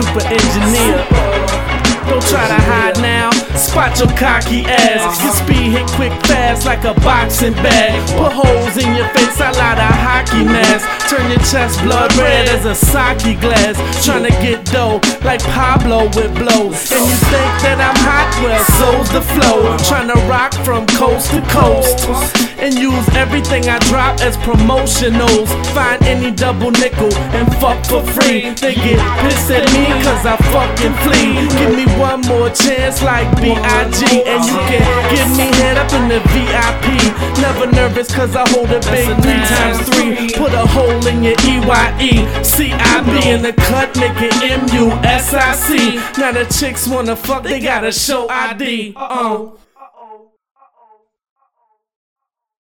super engineer. Don't try to hide now. Spot your cocky ass. Your speed hit quick fast like a boxing bag. Put holes in your face, I lot of hockey mask. Turn your chest blood red as a sake glass. Trying to get dough like Pablo with blows. And you think that I'm hot? Well, so's the flow. Trying to rock from coast to coast. Everything I drop as promotionals. Find any double nickel and fuck for free. They get pissed at me cause I fucking flee. Give me one more chance like B.I.G. And you can give me head up in the VIP. Never nervous cause I hold it big three times three. Put a hole in your EYE. C.I.B. in the cut, make it M-U-S-I-C. Now the chicks wanna fuck, they gotta show ID. Uh-uh.